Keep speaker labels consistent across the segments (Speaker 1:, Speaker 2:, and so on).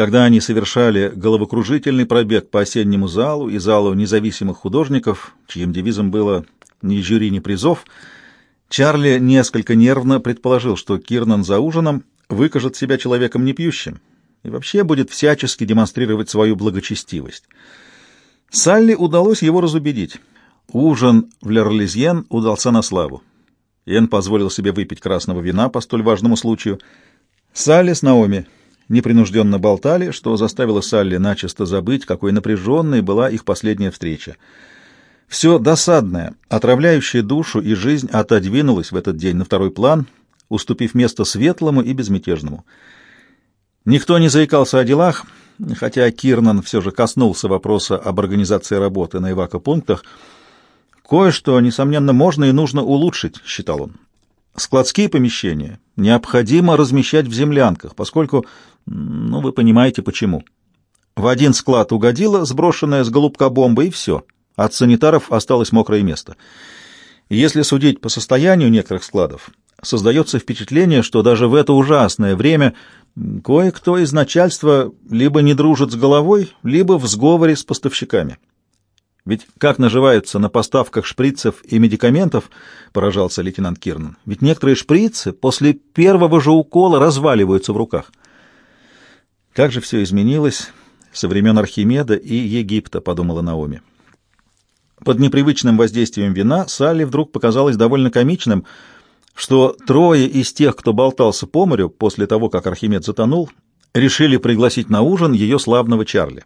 Speaker 1: Когда они совершали головокружительный пробег по осеннему залу и залу независимых художников, чьим девизом было «ни жюри, ни призов», Чарли несколько нервно предположил, что Кирнан за ужином выкажет себя человеком непьющим и вообще будет всячески демонстрировать свою благочестивость. Салли удалось его разубедить. Ужин в Лерлизьен удался на славу. Эн позволил себе выпить красного вина по столь важному случаю. Салли с Наоми непринужденно болтали, что заставило Салли начисто забыть, какой напряженной была их последняя встреча. Все досадное, отравляющее душу и жизнь отодвинулось в этот день на второй план, уступив место светлому и безмятежному. Никто не заикался о делах, хотя Кирнан все же коснулся вопроса об организации работы на эвакопунктах. Кое-что, несомненно, можно и нужно улучшить, считал он. Складские помещения необходимо размещать в землянках, поскольку, ну, вы понимаете, почему. В один склад угодила сброшенная с голубка бомба, и все — от санитаров осталось мокрое место. если судить по состоянию некоторых складов, создается впечатление, что даже в это ужасное время кое-кто из начальства либо не дружит с головой, либо в сговоре с поставщиками. Ведь как наживаются на поставках шприцев и медикаментов, поражался лейтенант Кирнан, ведь некоторые шприцы после первого же укола разваливаются в руках. Как же все изменилось со времен Архимеда и Египта, подумала Наоми. Под непривычным воздействием вина Салли вдруг показалось довольно комичным, что трое из тех, кто болтался по морю после того, как Архимед затонул, решили пригласить на ужин ее славного Чарли.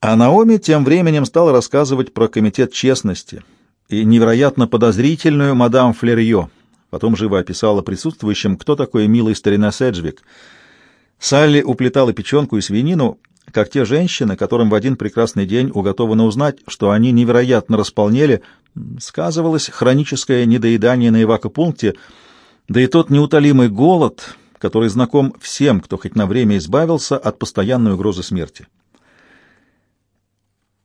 Speaker 1: А Наоми тем временем стала рассказывать про комитет честности и невероятно подозрительную мадам Флерье. Потом живо описала присутствующим, кто такой милый старина Седжвик. Салли уплетала печенку и свинину, как те женщины, которым в один прекрасный день уготовано узнать, что они невероятно располнели, сказывалось хроническое недоедание на эвакопункте, да и тот неутолимый голод, который знаком всем, кто хоть на время избавился от постоянной угрозы смерти.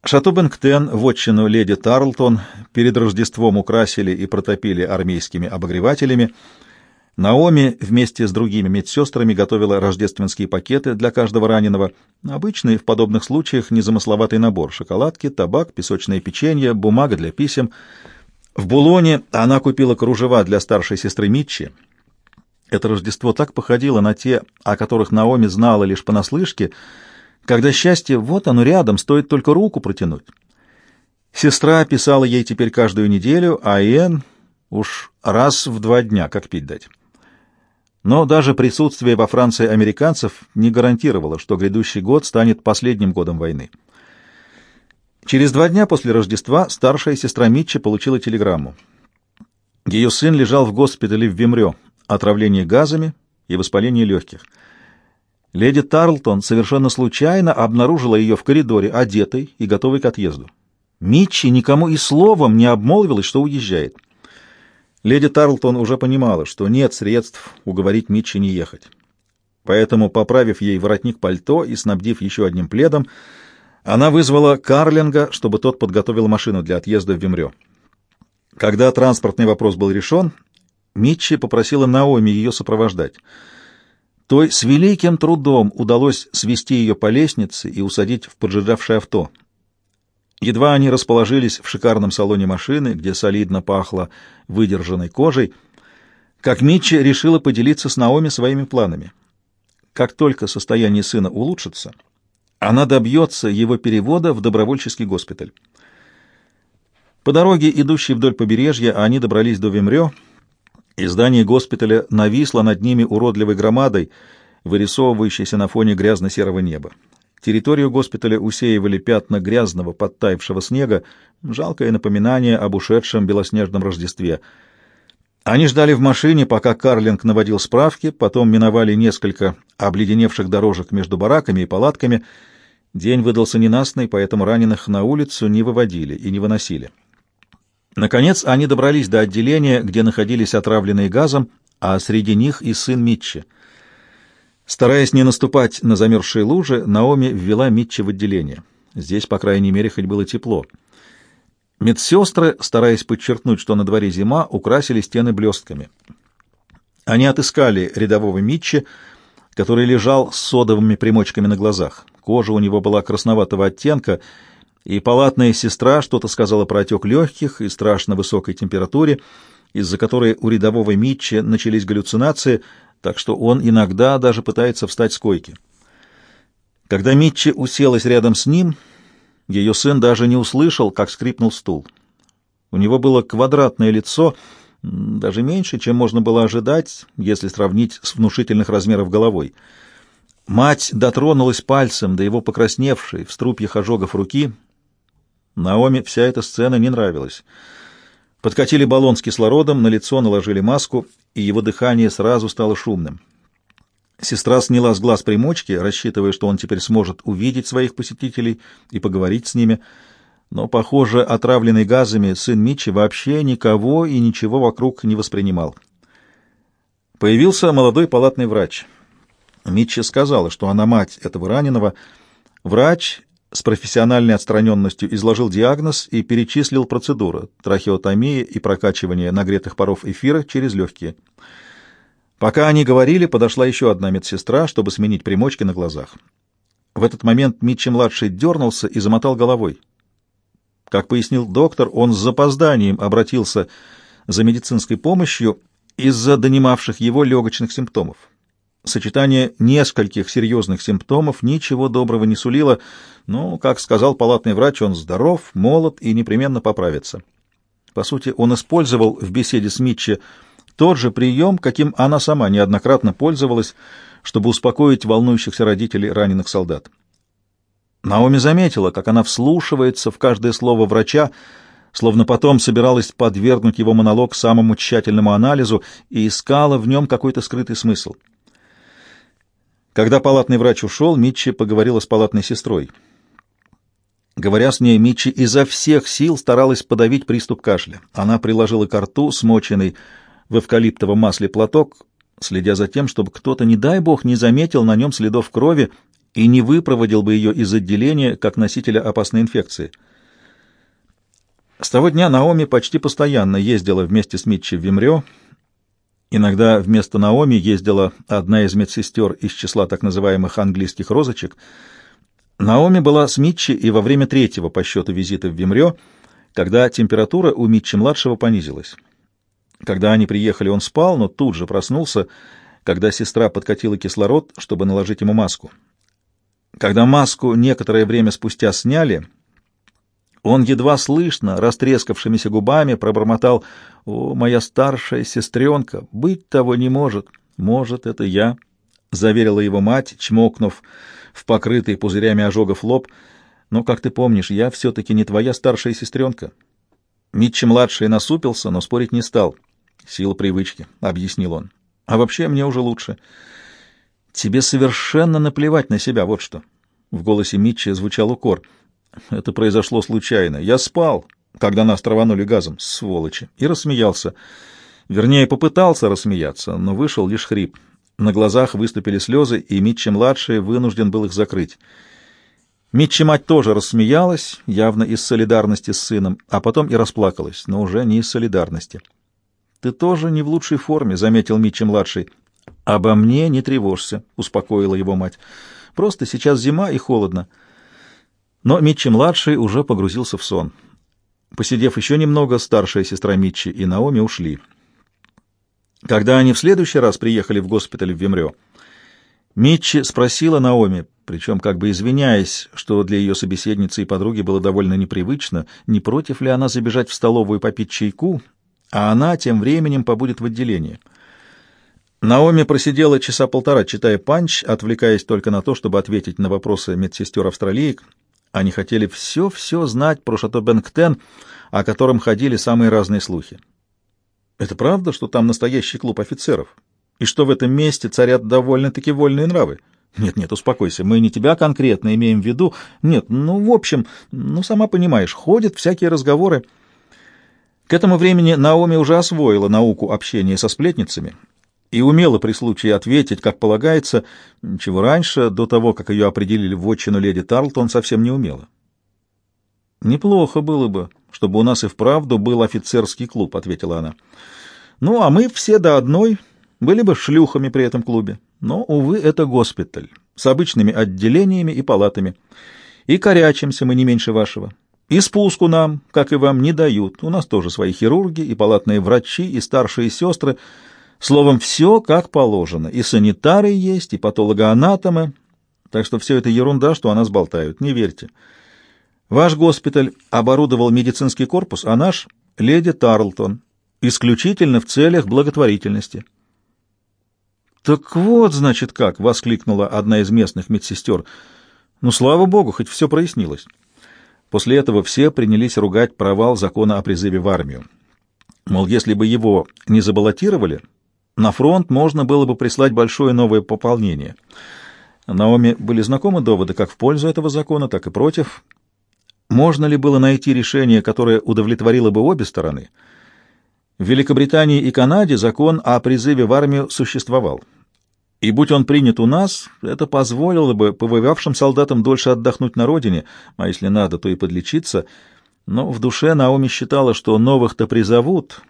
Speaker 1: Шато Бенктен, вотчину леди Тарлтон, перед Рождеством украсили и протопили армейскими обогревателями, Наоми вместе с другими медсестрами готовила рождественские пакеты для каждого раненого. Обычный в подобных случаях незамысловатый набор — шоколадки, табак, песочное печенье, бумага для писем. В Булоне она купила кружева для старшей сестры Митчи. Это Рождество так походило на те, о которых Наоми знала лишь понаслышке, когда счастье вот оно рядом, стоит только руку протянуть. Сестра писала ей теперь каждую неделю, а Иэн уж раз в два дня, как пить дать. Но даже присутствие во Франции американцев не гарантировало, что грядущий год станет последним годом войны. Через два дня после Рождества старшая сестра Митча получила телеграмму. Ее сын лежал в госпитале в Вимрё, отравление газами и воспаление легких. Леди Тарлтон совершенно случайно обнаружила ее в коридоре, одетой и готовой к отъезду. Митчи никому и словом не обмолвилась, что уезжает. Леди Тарлтон уже понимала, что нет средств уговорить Митчи не ехать. Поэтому, поправив ей воротник пальто и снабдив еще одним пледом, она вызвала Карлинга, чтобы тот подготовил машину для отъезда в Вимрё. Когда транспортный вопрос был решен, Митчи попросила Наоми ее сопровождать. Той с великим трудом удалось свести ее по лестнице и усадить в поджидавшее авто. Едва они расположились в шикарном салоне машины, где солидно пахло выдержанной кожей, как Митчи решила поделиться с Наоми своими планами. Как только состояние сына улучшится, она добьется его перевода в добровольческий госпиталь. По дороге, идущей вдоль побережья, они добрались до Вимрё, и здание госпиталя нависло над ними уродливой громадой, вырисовывающейся на фоне грязно-серого неба. Территорию госпиталя усеивали пятна грязного, подтаявшего снега, жалкое напоминание об ушедшем белоснежном Рождестве. Они ждали в машине, пока Карлинг наводил справки, потом миновали несколько обледеневших дорожек между бараками и палатками. День выдался ненастный, поэтому раненых на улицу не выводили и не выносили. Наконец они добрались до отделения, где находились отравленные газом, а среди них и сын Митчи — Стараясь не наступать на замерзшие лужи, Наоми ввела Митча в отделение. Здесь, по крайней мере, хоть было тепло. Медсестры, стараясь подчеркнуть, что на дворе зима, украсили стены блестками. Они отыскали рядового Митча, который лежал с содовыми примочками на глазах. Кожа у него была красноватого оттенка, и палатная сестра что-то сказала про отек легких и страшно высокой температуре, из-за которой у рядового Митчи начались галлюцинации, так что он иногда даже пытается встать с койки. Когда Митчи уселась рядом с ним, ее сын даже не услышал, как скрипнул стул. У него было квадратное лицо, даже меньше, чем можно было ожидать, если сравнить с внушительных размеров головой. Мать дотронулась пальцем до его покрасневшей в струпьях ожогов руки. Наоми вся эта сцена не нравилась. Подкатили баллон с кислородом, на лицо наложили маску, и его дыхание сразу стало шумным. Сестра сняла с глаз примочки, рассчитывая, что он теперь сможет увидеть своих посетителей и поговорить с ними, но, похоже, отравленный газами сын Митчи вообще никого и ничего вокруг не воспринимал. Появился молодой палатный врач. Митчи сказала, что она мать этого раненого. Врач с профессиональной отстраненностью изложил диагноз и перечислил процедуры трахеотомия и прокачивание нагретых паров эфира через легкие. Пока они говорили, подошла еще одна медсестра, чтобы сменить примочки на глазах. В этот момент Митчи-младший дернулся и замотал головой. Как пояснил доктор, он с запозданием обратился за медицинской помощью из-за донимавших его легочных симптомов. Сочетание нескольких серьезных симптомов ничего доброго не сулило, но, как сказал палатный врач, он здоров, молод и непременно поправится. По сути, он использовал в беседе с Митчи тот же прием, каким она сама неоднократно пользовалась, чтобы успокоить волнующихся родителей раненых солдат. Наоми заметила, как она вслушивается в каждое слово врача, словно потом собиралась подвергнуть его монолог самому тщательному анализу и искала в нем какой-то скрытый смысл. Когда палатный врач ушел, Митчи поговорила с палатной сестрой. Говоря с ней, Митчи изо всех сил старалась подавить приступ кашля. Она приложила к рту смоченный в эвкалиптовом масле платок, следя за тем, чтобы кто-то, не дай бог, не заметил на нем следов крови и не выпроводил бы ее из отделения как носителя опасной инфекции. С того дня Наоми почти постоянно ездила вместе с Митчи в Вимрё. Иногда вместо Наоми ездила одна из медсестер из числа так называемых английских розочек. Наоми была с Митчи и во время третьего по счету визита в Вимрё, когда температура у Митчи-младшего понизилась. Когда они приехали, он спал, но тут же проснулся, когда сестра подкатила кислород, чтобы наложить ему маску. Когда маску некоторое время спустя сняли, он едва слышно, растрескавшимися губами, пробормотал «О, моя старшая сестренка, быть того не может». «Может, это я», — заверила его мать, чмокнув в покрытый пузырями ожогов лоб. «Но, как ты помнишь, я все-таки не твоя старшая сестренка». Митчи-младший насупился, но спорить не стал. Сила привычки, — объяснил он. А вообще мне уже лучше. Тебе совершенно наплевать на себя, вот что. В голосе Митчи звучал укор. Это произошло случайно. Я спал, когда нас траванули газом, сволочи, и рассмеялся. Вернее, попытался рассмеяться, но вышел лишь хрип. На глазах выступили слезы, и Митчи-младший вынужден был их закрыть. Митчи-мать тоже рассмеялась, явно из солидарности с сыном, а потом и расплакалась, но уже не из солидарности. «Ты тоже не в лучшей форме», — заметил Митчи-младший. «Обо мне не тревожься», — успокоила его мать. «Просто сейчас зима и холодно». Но Митчи-младший уже погрузился в сон. Посидев еще немного, старшая сестра Митчи и Наоми ушли. Когда они в следующий раз приехали в госпиталь в Вимрё, Митчи спросила Наоми, причем как бы извиняясь, что для ее собеседницы и подруги было довольно непривычно, не против ли она забежать в столовую попить чайку а она тем временем побудет в отделении. Наоми просидела часа полтора, читая панч, отвлекаясь только на то, чтобы ответить на вопросы медсестер австралиек. Они хотели все-все знать про Шато Бенгтен, о котором ходили самые разные слухи. Это правда, что там настоящий клуб офицеров? И что в этом месте царят довольно-таки вольные нравы? Нет-нет, успокойся, мы не тебя конкретно имеем в виду. Нет, ну, в общем, ну, сама понимаешь, ходят всякие разговоры. К этому времени Наоми уже освоила науку общения со сплетницами и умела при случае ответить, как полагается, чего раньше, до того, как ее определили в отчину леди Тарлтон, совсем не умела. «Неплохо было бы, чтобы у нас и вправду был офицерский клуб», — ответила она. «Ну, а мы все до одной были бы шлюхами при этом клубе. Но, увы, это госпиталь с обычными отделениями и палатами. И корячимся мы не меньше вашего. И спуску нам, как и вам, не дают. У нас тоже свои хирурги, и палатные врачи, и старшие сестры. Словом, все как положено. И санитары есть, и патологоанатомы. Так что все это ерунда, что о нас болтают. Не верьте. Ваш госпиталь оборудовал медицинский корпус, а наш — леди Тарлтон. Исключительно в целях благотворительности. «Так вот, значит, как!» — воскликнула одна из местных медсестер. «Ну, слава богу, хоть все прояснилось». После этого все принялись ругать провал закона о призыве в армию. Мол, если бы его не забаллотировали, на фронт можно было бы прислать большое новое пополнение. Наоми были знакомы доводы как в пользу этого закона, так и против. Можно ли было найти решение, которое удовлетворило бы обе стороны? В Великобритании и Канаде закон о призыве в армию существовал. И будь он принят у нас, это позволило бы повоевавшим солдатам дольше отдохнуть на родине, а если надо, то и подлечиться. Но в душе Наоми считала, что новых-то призовут,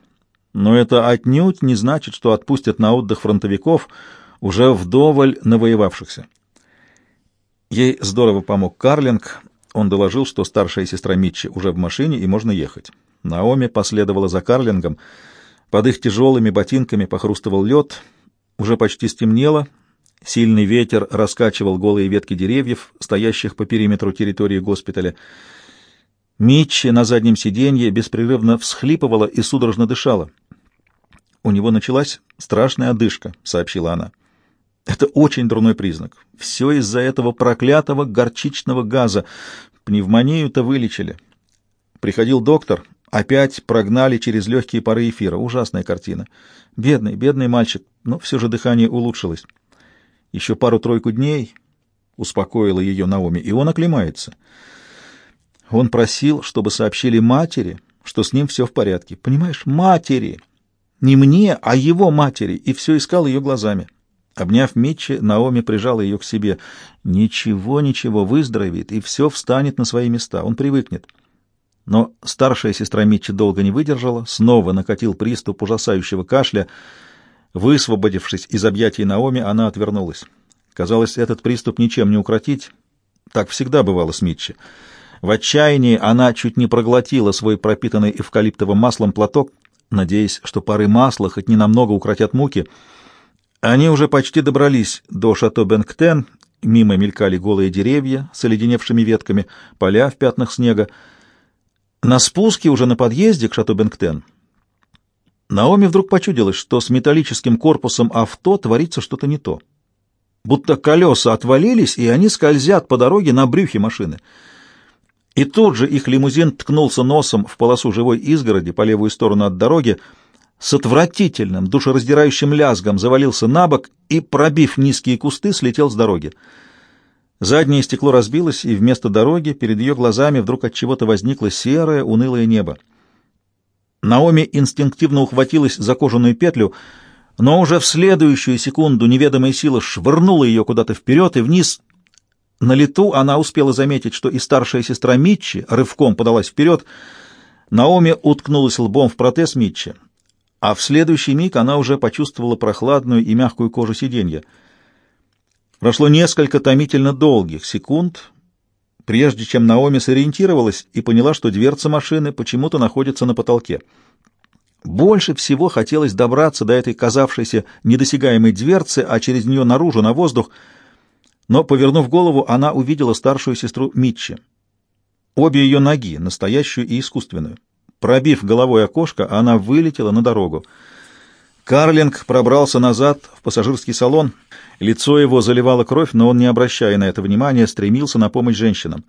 Speaker 1: но это отнюдь не значит, что отпустят на отдых фронтовиков, уже вдоволь навоевавшихся. Ей здорово помог Карлинг. Он доложил, что старшая сестра Митчи уже в машине и можно ехать. Наоми последовала за Карлингом. Под их тяжелыми ботинками похрустывал лед — уже почти стемнело, сильный ветер раскачивал голые ветки деревьев, стоящих по периметру территории госпиталя. Митчи на заднем сиденье беспрерывно всхлипывала и судорожно дышала. «У него началась страшная одышка», — сообщила она. «Это очень дурной признак. Все из-за этого проклятого горчичного газа. Пневмонию-то вылечили. Приходил доктор, опять прогнали через легкие пары эфира. Ужасная картина. Бедный, бедный мальчик, но все же дыхание улучшилось. Еще пару-тройку дней успокоила ее Наоми, и он оклемается. Он просил, чтобы сообщили матери, что с ним все в порядке. Понимаешь, матери! Не мне, а его матери, и все искал ее глазами. Обняв Митчи, Наоми прижала ее к себе. «Ничего, ничего, выздоровеет, и все встанет на свои места, он привыкнет». Но старшая сестра Митчи долго не выдержала, снова накатил приступ ужасающего кашля. Высвободившись из объятий Наоми, она отвернулась. Казалось, этот приступ ничем не укротить. Так всегда бывало с Митчи. В отчаянии она чуть не проглотила свой пропитанный эвкалиптовым маслом платок, надеясь, что пары масла хоть ненамного укротят муки. Они уже почти добрались до шато Бенктен, мимо мелькали голые деревья с оледеневшими ветками, поля в пятнах снега. На спуске уже на подъезде к шато Бенктен Наоми вдруг почудилось, что с металлическим корпусом авто творится что-то не то. Будто колеса отвалились, и они скользят по дороге на брюхе машины. И тут же их лимузин ткнулся носом в полосу живой изгороди по левую сторону от дороги, с отвратительным, душераздирающим лязгом завалился на бок и, пробив низкие кусты, слетел с дороги. Заднее стекло разбилось, и вместо дороги перед ее глазами вдруг от чего-то возникло серое, унылое небо. Наоми инстинктивно ухватилась за кожаную петлю, но уже в следующую секунду неведомая сила швырнула ее куда-то вперед и вниз. На лету она успела заметить, что и старшая сестра Митчи рывком подалась вперед. Наоми уткнулась лбом в протез Митчи, а в следующий миг она уже почувствовала прохладную и мягкую кожу сиденья — Прошло несколько томительно долгих секунд, прежде чем Наоми сориентировалась и поняла, что дверца машины почему-то находится на потолке. Больше всего хотелось добраться до этой казавшейся недосягаемой дверцы, а через нее наружу, на воздух. Но, повернув голову, она увидела старшую сестру Митчи. Обе ее ноги, настоящую и искусственную. Пробив головой окошко, она вылетела на дорогу. Карлинг пробрался назад в пассажирский салон — Лицо его заливало кровь, но он, не обращая на это внимания, стремился на помощь женщинам.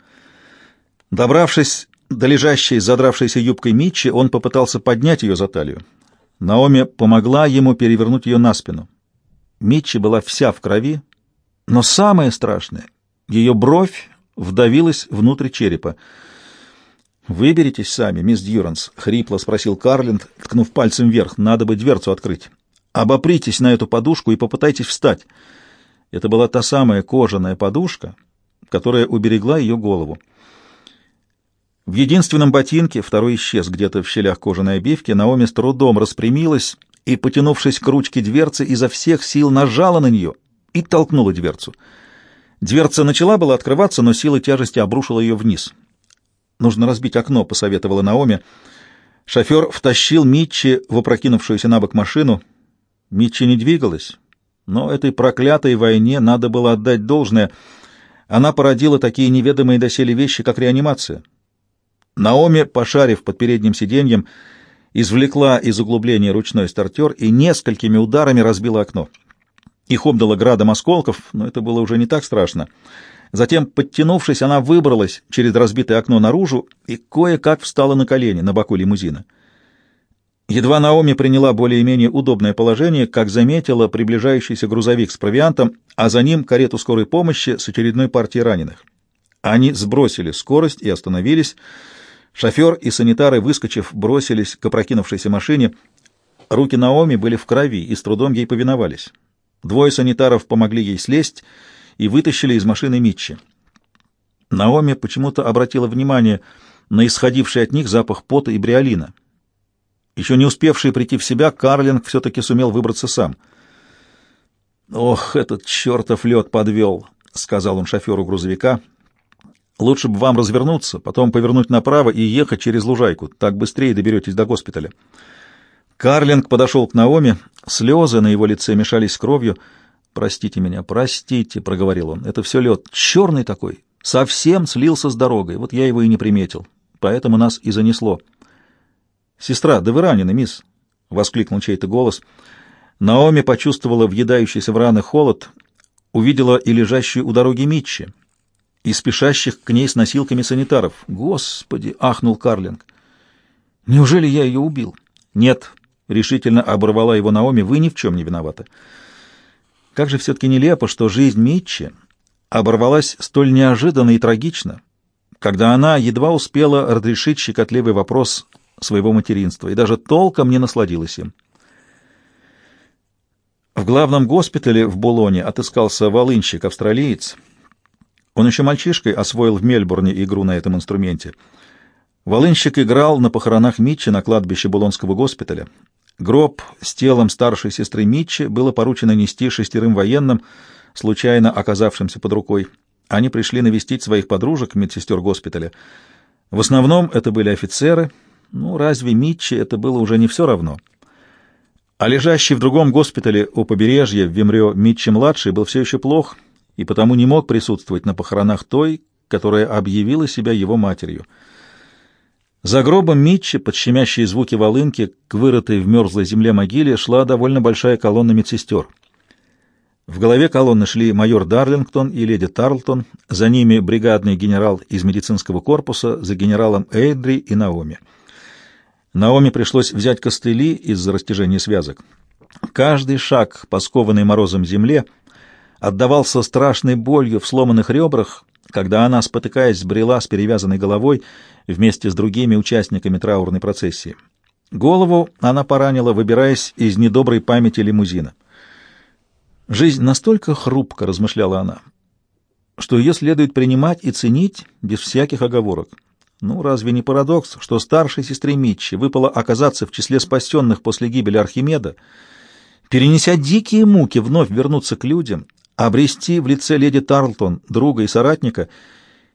Speaker 1: Добравшись до лежащей, задравшейся юбкой Митчи, он попытался поднять ее за талию. Наоми помогла ему перевернуть ее на спину. Митчи была вся в крови, но самое страшное — ее бровь вдавилась внутрь черепа. «Выберитесь сами, мисс Дьюранс», — хрипло спросил Карлинд, ткнув пальцем вверх. «Надо бы дверцу открыть. Обопритесь на эту подушку и попытайтесь встать». Это была та самая кожаная подушка, которая уберегла ее голову. В единственном ботинке, второй исчез где-то в щелях кожаной обивки, Наоми с трудом распрямилась и, потянувшись к ручке дверцы, изо всех сил нажала на нее. И толкнула дверцу. Дверца начала была открываться, но сила тяжести обрушила ее вниз. «Нужно разбить окно», — посоветовала Наоми. Шофер втащил Митчи в опрокинувшуюся на бок машину. Митчи не двигалась, но этой проклятой войне надо было отдать должное. Она породила такие неведомые доселе вещи, как реанимация. Наоми, пошарив под передним сиденьем, извлекла из углубления ручной стартер и несколькими ударами разбила окно. Их обдало градом осколков, но это было уже не так страшно. Затем, подтянувшись, она выбралась через разбитое окно наружу и кое-как встала на колени на боку лимузина. Едва Наоми приняла более-менее удобное положение, как заметила приближающийся грузовик с провиантом, а за ним карету скорой помощи с очередной партией раненых. Они сбросили скорость и остановились. Шофер и санитары, выскочив, бросились к опрокинувшейся машине. Руки Наоми были в крови и с трудом ей повиновались. Двое санитаров помогли ей слезть и вытащили из машины Митчи. Наоми почему-то обратила внимание на исходивший от них запах пота и бриолина. Еще не успевший прийти в себя, Карлинг все-таки сумел выбраться сам. «Ох, этот чертов лед подвел», — сказал он шоферу грузовика. «Лучше бы вам развернуться, потом повернуть направо и ехать через лужайку. Так быстрее доберетесь до госпиталя». Карлинг подошел к Наоми. Слезы на его лице мешались с кровью. «Простите меня, простите», — проговорил он. «Это все лед. Черный такой. Совсем слился с дорогой. Вот я его и не приметил. Поэтому нас и занесло». «Сестра, да вы ранены, мисс!» — воскликнул чей-то голос. Наоми почувствовала въедающийся в раны холод, увидела и лежащую у дороги Митчи, и спешащих к ней с носилками санитаров. «Господи!» — ахнул Карлинг. «Неужели я ее убил?» «Нет», — решительно оборвала его Наоми, — «вы ни в чем не виноваты». Как же все-таки нелепо, что жизнь Митчи оборвалась столь неожиданно и трагично, когда она едва успела разрешить щекотливый вопрос своего материнства и даже толком не насладилась им. В главном госпитале в Болоне отыскался волынщик-австралиец. Он еще мальчишкой освоил в Мельбурне игру на этом инструменте. Волынщик играл на похоронах Митчи на кладбище Булонского госпиталя. Гроб с телом старшей сестры Митчи было поручено нести шестерым военным, случайно оказавшимся под рукой. Они пришли навестить своих подружек, медсестер госпиталя. В основном это были офицеры — ну, разве Митчи это было уже не все равно? А лежащий в другом госпитале у побережья в Вимрё Митчи-младший был все еще плох и потому не мог присутствовать на похоронах той, которая объявила себя его матерью. За гробом Митчи, под щемящие звуки волынки, к вырытой в мерзлой земле могиле шла довольно большая колонна медсестер. В голове колонны шли майор Дарлингтон и леди Тарлтон, за ними бригадный генерал из медицинского корпуса, за генералом Эйдри и Наоми. Наоми пришлось взять костыли из-за растяжения связок. Каждый шаг по скованной морозом земле отдавался страшной болью в сломанных ребрах, когда она, спотыкаясь, брела с перевязанной головой вместе с другими участниками траурной процессии. Голову она поранила, выбираясь из недоброй памяти лимузина. «Жизнь настолько хрупко», — размышляла она, — «что ее следует принимать и ценить без всяких оговорок». Ну, разве не парадокс, что старшей сестре Митчи выпало оказаться в числе спасенных после гибели Архимеда, перенеся дикие муки, вновь вернуться к людям, обрести в лице леди Тарлтон друга и соратника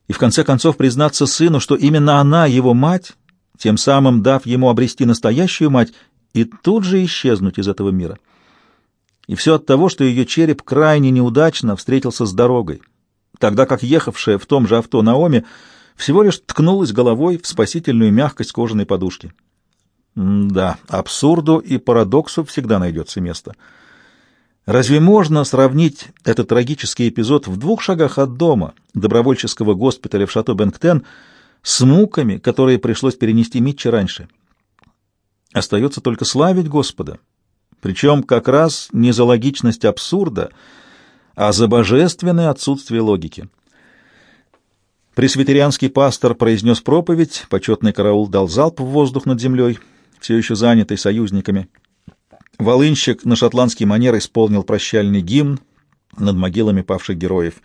Speaker 1: и в конце концов признаться сыну, что именно она его мать, тем самым дав ему обрести настоящую мать и тут же исчезнуть из этого мира. И все от того, что ее череп крайне неудачно встретился с дорогой, тогда как ехавшая в том же авто Наоми — всего лишь ткнулась головой в спасительную мягкость кожаной подушки. М да, абсурду и парадоксу всегда найдется место. Разве можно сравнить этот трагический эпизод в двух шагах от дома, добровольческого госпиталя в шато Бенктен, с муками, которые пришлось перенести Митчи раньше? Остается только славить Господа, причем как раз не за логичность абсурда, а за божественное отсутствие логики. Пресвитерианский пастор произнес проповедь, почетный караул дал залп в воздух над землей, все еще занятый союзниками. Волынщик на шотландский манер исполнил прощальный гимн над могилами павших героев.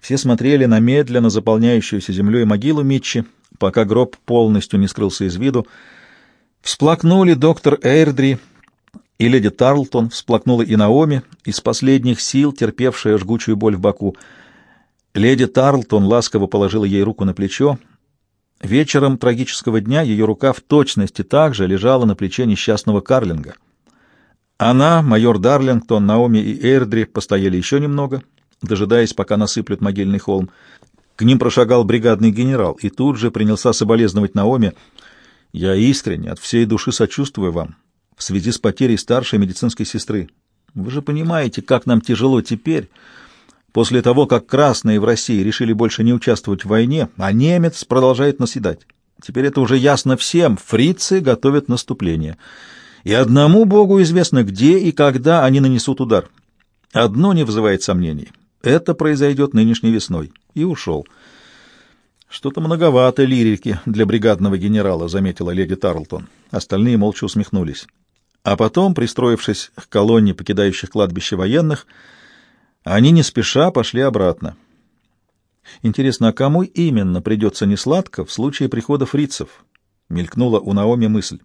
Speaker 1: Все смотрели на медленно заполняющуюся землей могилу Митчи, пока гроб полностью не скрылся из виду. Всплакнули доктор Эйрдри И леди Тарлтон всплакнула и Наоми, из последних сил терпевшая жгучую боль в боку. Леди Тарлтон ласково положила ей руку на плечо. Вечером трагического дня ее рука в точности также лежала на плече несчастного Карлинга. Она, майор Дарлингтон, Наоми и Эйрдри постояли еще немного, дожидаясь, пока насыплют могильный холм. К ним прошагал бригадный генерал и тут же принялся соболезновать Наоми. «Я искренне, от всей души сочувствую вам в связи с потерей старшей медицинской сестры. Вы же понимаете, как нам тяжело теперь, после того, как красные в России решили больше не участвовать в войне, а немец продолжает наседать. Теперь это уже ясно всем, фрицы готовят наступление. И одному Богу известно, где и когда они нанесут удар. Одно не вызывает сомнений. Это произойдет нынешней весной. И ушел. Что-то многовато лирики для бригадного генерала, заметила леди Тарлтон. Остальные молча усмехнулись. А потом, пристроившись к колонне покидающих кладбище военных, они не спеша пошли обратно. Интересно, а кому именно придется несладко в случае прихода фрицев? Мелькнула у Наоми мысль.